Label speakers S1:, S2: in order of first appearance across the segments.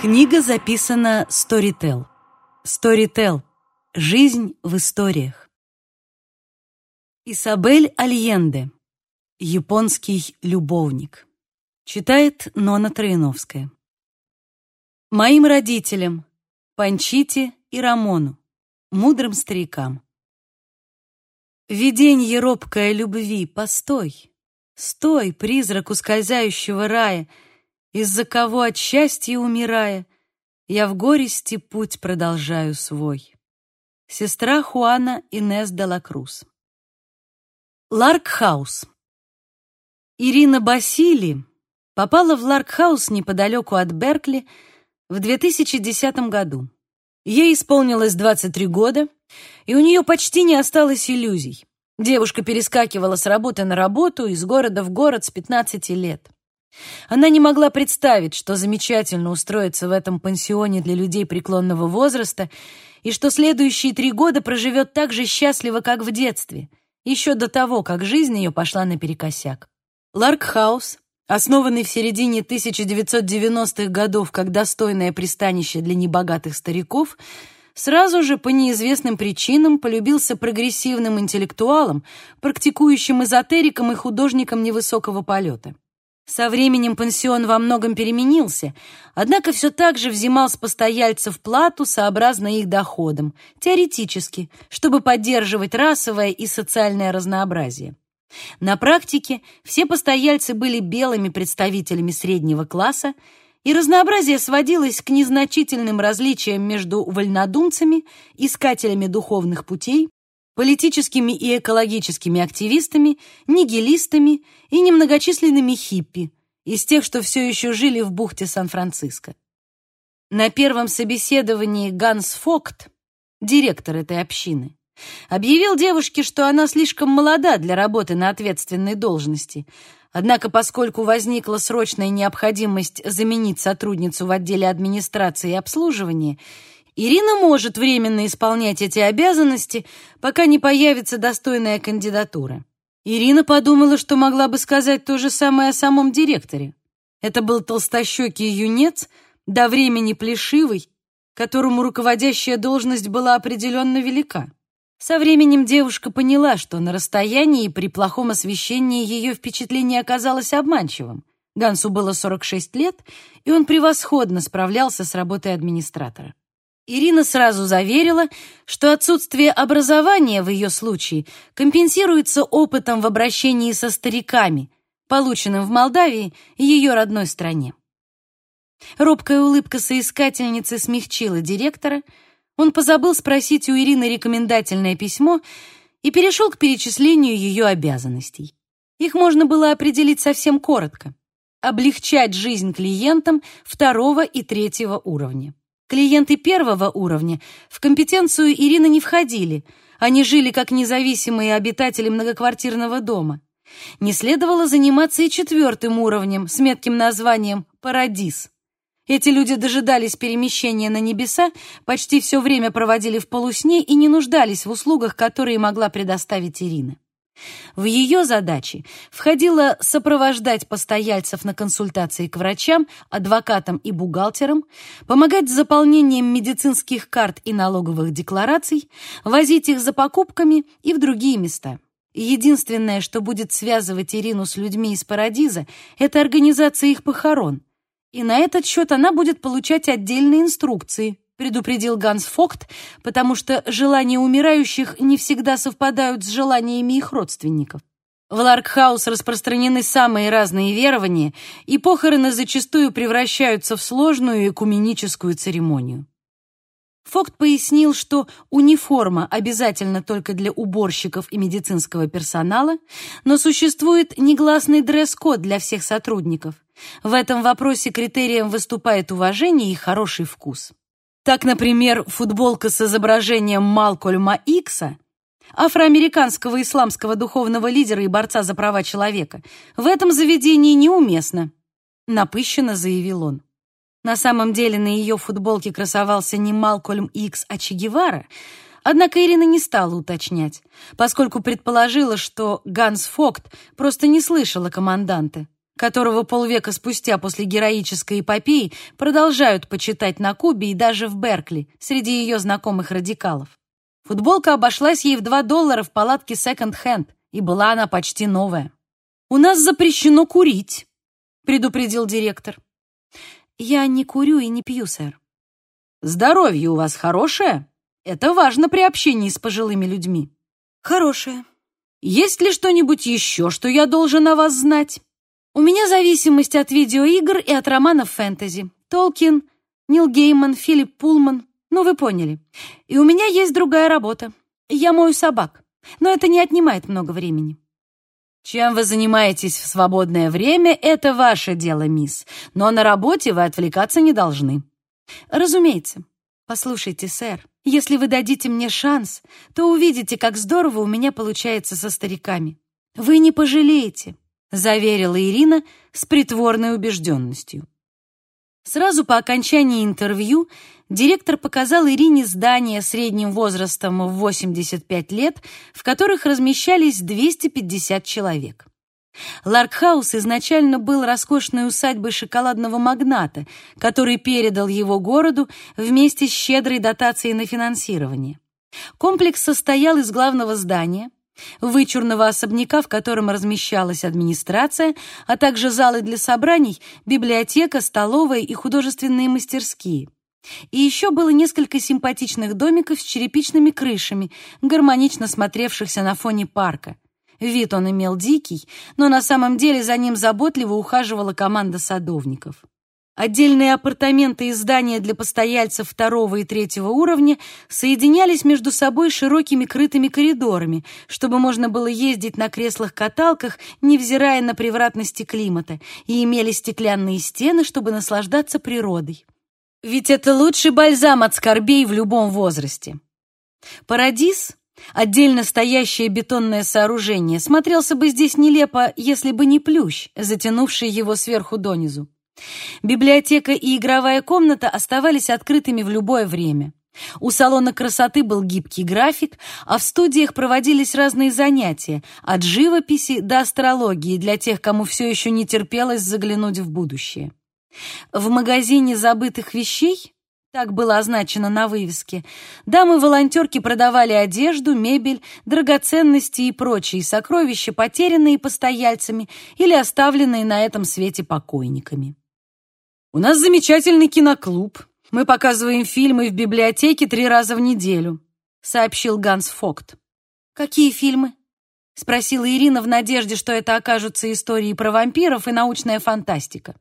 S1: Книга записана Storytel. Storytel. Жизнь в историях. Исабель Альенде. Японский любовник. Читает Нона Троиновская. Моим родителям, Панчите и Рамону, мудрым старикам. Виденье робкое любви, постой, стой, призрак ускользающего рая, из-за кого от счастья умирая, я в горести путь продолжаю свой. Сестра Хуана Инес де ла. Ларкхаус. Ирина Басили попала в Ларкхаус неподалеку от Беркли в 2010 году. Ей исполнилось 23 года, и у нее почти не осталось иллюзий. Девушка перескакивала с работы на работу, из города в город с 15 лет. Она не могла представить, что замечательно устроится в этом пансионе для людей преклонного возраста и что следующие три года проживет так же счастливо, как в детстве, еще до того, как жизнь ее пошла наперекосяк. Ларкхаус, основанный в середине 1990-х годов как достойное пристанище для небогатых стариков, сразу же по неизвестным причинам полюбился прогрессивным интеллектуалам, практикующим эзотерикам и художникам невысокого полета. Со временем пансион во многом переменился, однако все так же взимал с постояльцев плату сообразно их доходам, теоретически, чтобы поддерживать расовое и социальное разнообразие. На практике все постояльцы были белыми представителями среднего класса, и разнообразие сводилось к незначительным различиям между вольнодумцами, искателями духовных путей, политическими и экологическими активистами, нигилистами и немногочисленными хиппи, из тех, что все еще жили в бухте Сан-Франциско. На первом собеседовании Ганс Фокт, директор этой общины, объявил девушке, что она слишком молода для работы на ответственной должности, Однако, поскольку возникла срочная необходимость заменить сотрудницу в отделе администрации и обслуживания, Ирина может временно исполнять эти обязанности, пока не появится достойная кандидатура. Ирина подумала, что могла бы сказать то же самое о самом директоре. Это был толстощекий юнец, до времени плешивый, которому руководящая должность была определенно велика. Со временем девушка поняла, что на расстоянии и при плохом освещении ее впечатление оказалось обманчивым. Гансу было 46 лет, и он превосходно справлялся с работой администратора. Ирина сразу заверила, что отсутствие образования в ее случае компенсируется опытом в обращении со стариками, полученным в Молдавии и ее родной стране. Робкая улыбка соискательницы смягчила директора — он позабыл спросить у Ирины рекомендательное письмо и перешел к перечислению ее обязанностей. Их можно было определить совсем коротко. Облегчать жизнь клиентам второго и третьего уровня. Клиенты первого уровня в компетенцию Ирины не входили, они жили как независимые обитатели многоквартирного дома. Не следовало заниматься и четвертым уровнем с метким названием «Парадис». Эти люди дожидались перемещения на небеса, почти все время проводили в полусне и не нуждались в услугах, которые могла предоставить Ирина. В ее задачи входило сопровождать постояльцев на консультации к врачам, адвокатам и бухгалтерам, помогать с заполнением медицинских карт и налоговых деклараций, возить их за покупками и в другие места. Единственное, что будет связывать Ирину с людьми из Парадиза, это организация их похорон – и на этот счет она будет получать отдельные инструкции, предупредил Ганс Фокт, потому что желания умирающих не всегда совпадают с желаниями их родственников. В Ларкхаус распространены самые разные верования, и похороны зачастую превращаются в сложную экуменическую церемонию. Фогт пояснил, что униформа обязательна только для уборщиков и медицинского персонала, но существует негласный дресс-код для всех сотрудников. В этом вопросе критерием выступает уважение и хороший вкус. Так, например, футболка с изображением Малкольма Икса, афроамериканского исламского духовного лидера и борца за права человека, в этом заведении неуместна, напыщенно заявил он. На самом деле на ее футболке красовался не Малкольм Икс, а Че Гевара, однако Ирина не стала уточнять, поскольку предположила, что Ганс Фокт просто не слышала команданта. Которого полвека спустя после героической эпопеи продолжают почитать на Кубе и даже в Беркли, среди ее знакомых радикалов. Футболка обошлась ей в 2 доллара в палатке секонд-хенд, и была она почти новая. «У нас запрещено курить», — предупредил директор. «Я не курю и не пью, сэр». «Здоровье у вас хорошее? Это важно при общении с пожилыми людьми». «Хорошее». «Есть ли что-нибудь еще, что я должен о вас знать?» «У меня зависимость от видеоигр и от романов фэнтези. Толкин, Нил Гейман, Филипп Пулман. Ну, вы поняли. И у меня есть другая работа. Я мою собак, но это не отнимает много времени». «Чем вы занимаетесь в свободное время, это ваше дело, мисс, но на работе вы отвлекаться не должны». «Разумеется. Послушайте, сэр, если вы дадите мне шанс, то увидите, как здорово у меня получается со стариками. Вы не пожалеете», — заверила Ирина с притворной убежденностью. Сразу по окончании интервью директор показал Ирине здания средним возрастом в 85 лет, в которых размещались 250 человек. Ларкхаус изначально был роскошной усадьбой шоколадного магната, который передал его городу вместе с щедрой дотацией на финансирование. Комплекс состоял из главного здания, вычурного особняка, в котором размещалась администрация, а также залы для собраний, библиотека, столовая и художественные мастерские. И еще было несколько симпатичных домиков с черепичными крышами, гармонично смотревшихся на фоне парка. Вид он имел дикий, но на самом деле за ним заботливо ухаживала команда садовников. Отдельные апартаменты и здания для постояльцев второго и третьего уровня соединялись между собой широкими крытыми коридорами, чтобы можно было ездить на креслах-каталках, невзирая на превратности климата, и имели стеклянные стены, чтобы наслаждаться природой. Ведь это лучший бальзам от скорбей в любом возрасте. Парадис, отдельно стоящее бетонное сооружение, смотрелся бы здесь нелепо, если бы не плющ, затянувший его сверху донизу. Библиотека и игровая комната оставались открытыми в любое время. У салона красоты был гибкий график, а в студиях проводились разные занятия, от живописи до астрологии для тех, кому все еще не терпелось заглянуть в будущее. В магазине забытых вещей, так было означено на вывеске, дамы-волонтерки продавали одежду, мебель, драгоценности и прочие сокровища, потерянные постояльцами или оставленные на этом свете покойниками. У нас замечательный киноклуб. Мы показываем фильмы в библиотеке три раза в неделю», — сообщил Ганс Фокт. «Какие фильмы?» — спросила Ирина в надежде, что это окажутся истории про вампиров и научная фантастика.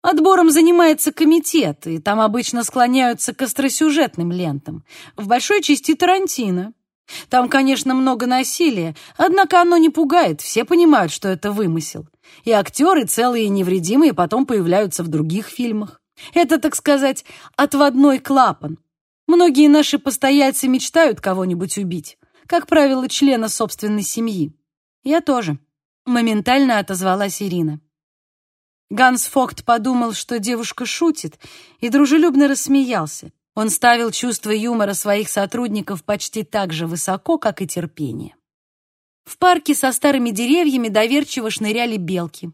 S1: Отбором занимается комитет, и там обычно склоняются к остросюжетным лентам. В большой части Тарантино. Там, конечно, много насилия, однако оно не пугает, все понимают, что это вымысел. И актеры целые и невредимые потом появляются в других фильмах. Это, так сказать, отводной клапан. Многие наши постояльцы мечтают кого-нибудь убить, как правило, члена собственной семьи. Я тоже. Моментально отозвалась Ирина. Ганс Фокт подумал, что девушка шутит, и дружелюбно рассмеялся. Он ставил чувство юмора своих сотрудников почти так же высоко, как и терпение. В парке со старыми деревьями доверчиво шныряли белки.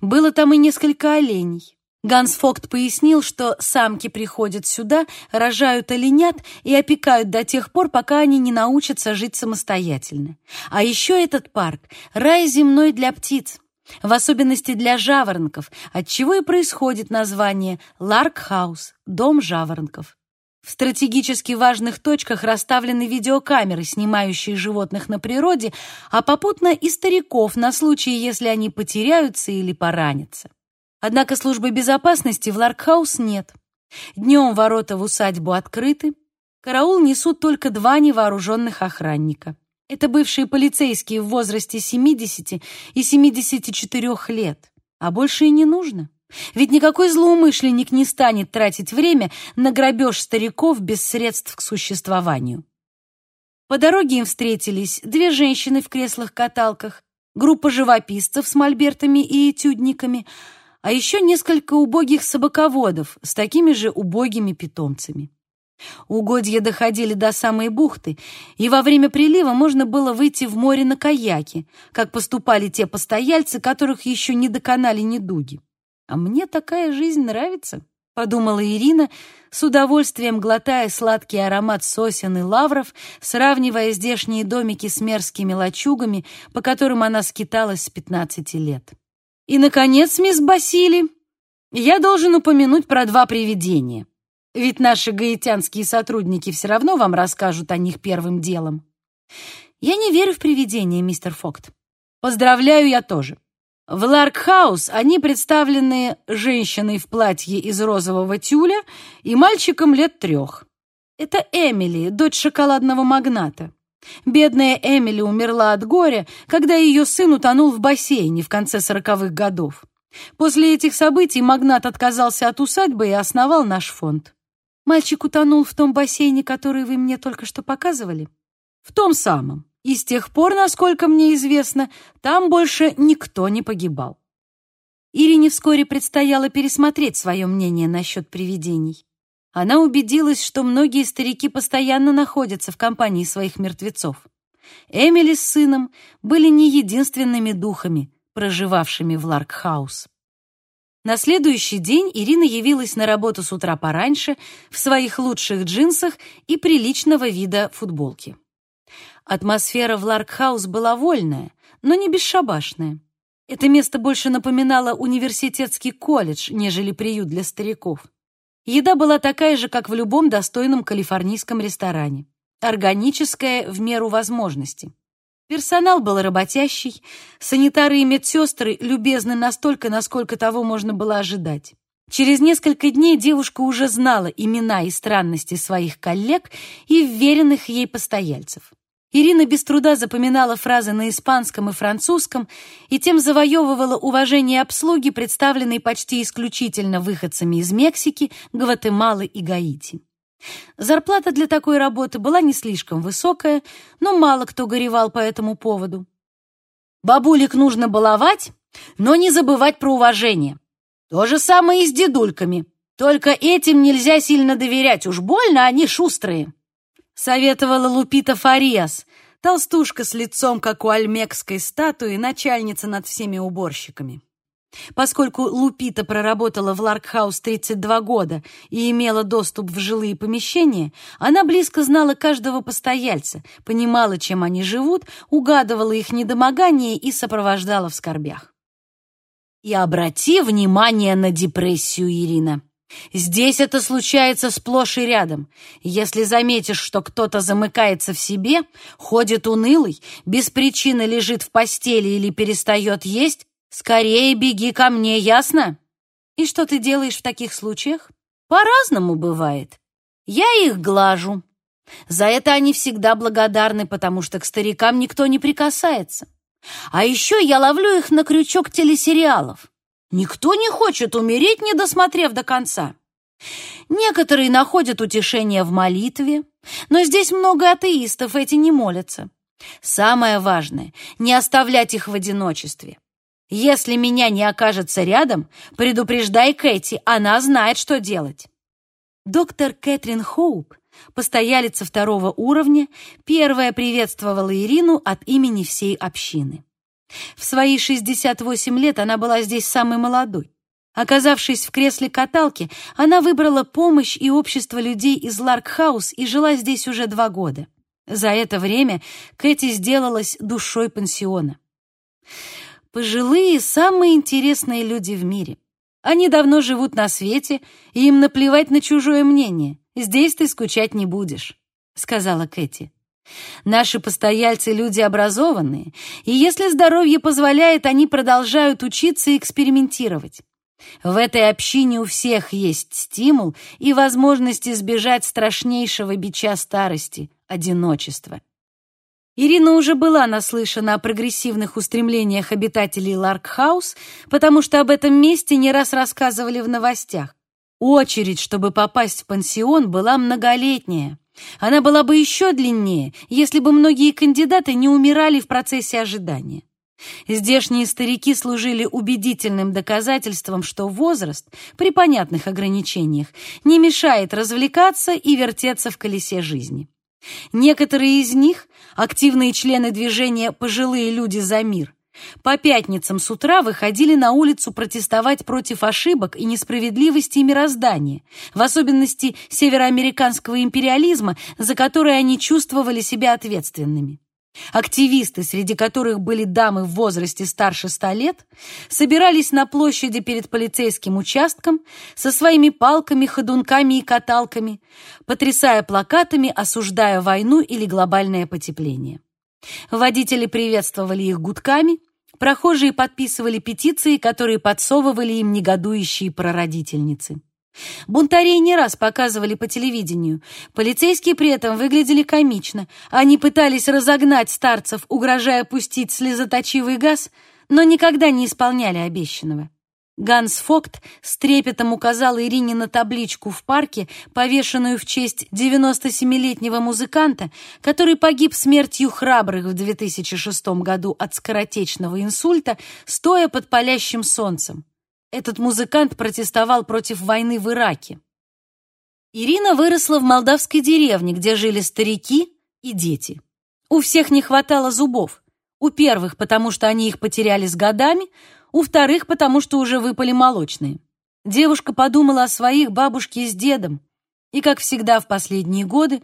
S1: Было там и несколько оленей. Ганс Фогт пояснил, что самки приходят сюда, рожают оленят и опекают до тех пор, пока они не научатся жить самостоятельно. А еще этот парк — рай земной для птиц, в особенности для жаворонков, отчего и происходит название «Ларкхаус» — дом жаворонков. В стратегически важных точках расставлены видеокамеры, снимающие животных на природе, а попутно и стариков на случай, если они потеряются или поранятся. Однако службы безопасности в Ларкхаус нет. Днем ворота в усадьбу открыты, караул несут только два невооруженных охранника. Это бывшие полицейские в возрасте 70 и 74 лет, а больше и не нужно. Ведь никакой злоумышленник не станет тратить время на грабеж стариков без средств к существованию. По дороге им встретились две женщины в креслах-каталках, группа живописцев с мольбертами и этюдниками, а еще несколько убогих собаководов с такими же убогими питомцами. Угодья доходили до самой бухты, и во время прилива можно было выйти в море на каяке, как поступали те постояльцы, которых еще не доконали недуги. «А мне такая жизнь нравится», — подумала Ирина, с удовольствием глотая сладкий аромат сосен и лавров, сравнивая здешние домики с мерзкими лачугами, по которым она скиталась с пятнадцати лет. «И, наконец, мисс Басили, я должен упомянуть про два привидения». Ведь наши гаитянские сотрудники все равно вам расскажут о них первым делом. Я не верю в привидения, мистер Фогт. Поздравляю, я тоже. В Ларкхаус они представлены женщиной в платье из розового тюля и мальчиком лет трех. Это Эмили, дочь шоколадного магната. Бедная Эмили умерла от горя, когда ее сын утонул в бассейне в конце сороковых годов. После этих событий магнат отказался от усадьбы и основал наш фонд. Мальчик утонул в том бассейне, который вы мне только что показывали? В том самом. И с тех пор, насколько мне известно, там больше никто не погибал. Ирине вскоре предстояло пересмотреть свое мнение насчет привидений. Она убедилась, что многие старики постоянно находятся в компании своих мертвецов. Эмили с сыном были не единственными духами, проживавшими в Ларкхаус. На следующий день Ирина явилась на работу с утра пораньше в своих лучших джинсах и приличного вида футболке. Атмосфера в Ларкхаус была вольная, но не бесшабашная. Это место больше напоминало университетский колледж, нежели приют для стариков. Еда была такая же, как в любом достойном калифорнийском ресторане. Органическая в меру возможности. Персонал был работящий, санитары и медсестры любезны настолько, насколько того можно было ожидать. Через несколько дней девушка уже знала имена и странности своих коллег и вверенных ей постояльцев. Ирина без труда запоминала фразы на испанском и французском и тем завоевывала уважение обслуги, представленной почти исключительно выходцами из Мексики, Гватемалы и Гаити. Зарплата для такой работы была не слишком высокая, но мало кто горевал по этому поводу. Бабулек нужно баловать, но не забывать про уважение. То же самое и с дедульками. Только этим нельзя сильно доверять, уж больно они шустрые. Советовала Лупита Фариас, толстушка с лицом, как у ольмекской статуи, начальница над всеми уборщиками. Поскольку Лупита проработала в Ларкхаус 32 года и имела доступ в жилые помещения, она близко знала каждого постояльца, понимала, чем они живут, угадывала их недомогание и сопровождала в скорбях. И обрати внимание на депрессию, Ирина. Здесь это случается сплошь и рядом. Если заметишь, что кто-то замыкается в себе, ходит унылый, без причины лежит в постели или перестает есть, Скорее беги ко мне, ясно? И что ты делаешь в таких случаях? По-разному бывает. Я их глажу. За это они всегда благодарны, потому что к старикам никто не прикасается. А еще я ловлю их на крючок телесериалов. Никто не хочет умереть, не досмотрев до конца. Некоторые находят утешение в молитве, но здесь много атеистов, эти не молятся. Самое важное — не оставлять их в одиночестве. Если меня не окажется рядом, предупреждай Кэти, она знает, что делать. Доктор Кэтрин Хоуп, постоялица второго уровня, первая приветствовала Ирину от имени всей общины. В свои 68 лет она была здесь самой молодой. Оказавшись в кресле-каталке, она выбрала помощь и общество людей из Ларкхаус и жила здесь уже два года. За это время Кэти сделалась душой пансиона. Пожилые — самые интересные люди в мире. Они давно живут на свете, и им наплевать на чужое мнение. Здесь ты скучать не будешь», — сказала Кэти. «Наши постояльцы — люди образованные, и если здоровье позволяет, они продолжают учиться и экспериментировать. В этой общине у всех есть стимул и возможность избежать страшнейшего бича старости — одиночества. Ирина уже была наслышана о прогрессивных устремлениях обитателей Ларкхаус, потому что об этом месте не раз рассказывали в новостях. Очередь, чтобы попасть в пансион, была многолетняя. Она была бы еще длиннее, если бы многие кандидаты не умирали в процессе ожидания. Здешние старики служили убедительным доказательством, что возраст, при понятных ограничениях, не мешает развлекаться и вертеться в колесе жизни. Некоторые из них, активные члены движения «Пожилые люди за мир», по пятницам с утра выходили на улицу протестовать против ошибок и несправедливости мироздания, в особенности североамериканского империализма, за который они чувствовали себя ответственными. Активисты, среди которых были дамы в возрасте старше ста лет, собирались на площади перед полицейским участком со своими палками, ходунками и каталками, потрясая плакатами, осуждая войну или глобальное потепление. Водители приветствовали их гудками, прохожие подписывали петиции, которые подсовывали им негодующие прародительницы. Бунтарей не раз показывали по телевидению. Полицейские при этом выглядели комично. Они пытались разогнать старцев, угрожая пустить слезоточивый газ, но никогда не исполняли обещанного. Ганс Фокт с трепетом указал Ирине на табличку в парке, повешенную в честь 97-летнего музыканта, который погиб смертью храбрых в 2006 году от скоротечного инсульта, стоя под палящим солнцем. Этот музыкант протестовал против войны в Ираке. Ирина выросла в молдавской деревне, где жили старики и дети. У всех не хватало зубов. У первых, потому что они их потеряли с годами, у вторых, потому что уже выпали молочные. Девушка подумала о своих бабушке с дедом и, как всегда в последние годы,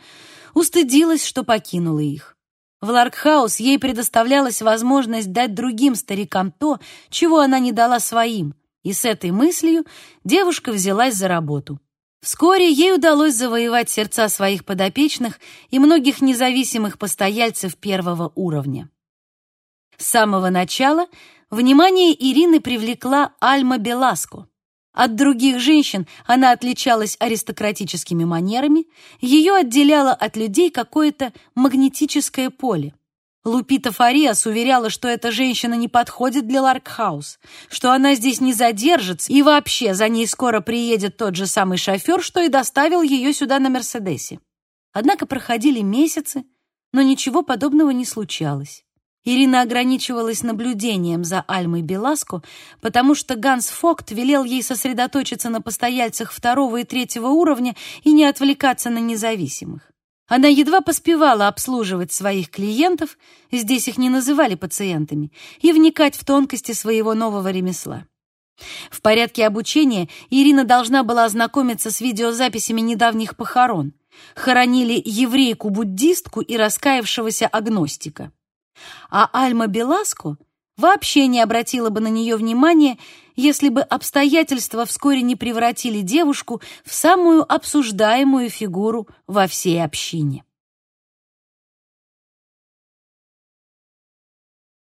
S1: устыдилась, что покинула их. В Ларкхаус ей предоставлялась возможность дать другим старикам то, чего она не дала своим — и с этой мыслью девушка взялась за работу. Вскоре ей удалось завоевать сердца своих подопечных и многих независимых постояльцев первого уровня. С самого начала внимание Ирины привлекла Альма Беласко. От других женщин она отличалась аристократическими манерами, ее отделяло от людей какое-то магнетическое поле. Лупита Фариас уверяла, что эта женщина не подходит для Ларкхаус, что она здесь не задержится, и вообще за ней скоро приедет тот же самый шофер, что и доставил ее сюда на Мерседесе. Однако проходили месяцы, но ничего подобного не случалось. Ирина ограничивалась наблюдением за Альмой Беласко, потому что Ганс Фокт велел ей сосредоточиться на постояльцах второго и третьего уровня и не отвлекаться на независимых. Она едва поспевала обслуживать своих клиентов, здесь их не называли пациентами, и вникать в тонкости своего нового ремесла. В порядке обучения Ирина должна была ознакомиться с видеозаписями недавних похорон. Хоронили еврейку-буддистку и раскаявшегося агностика. А Альма Беласко вообще не обратила бы на нее внимания, если бы обстоятельства вскоре не превратили девушку в самую обсуждаемую фигуру во всей общине.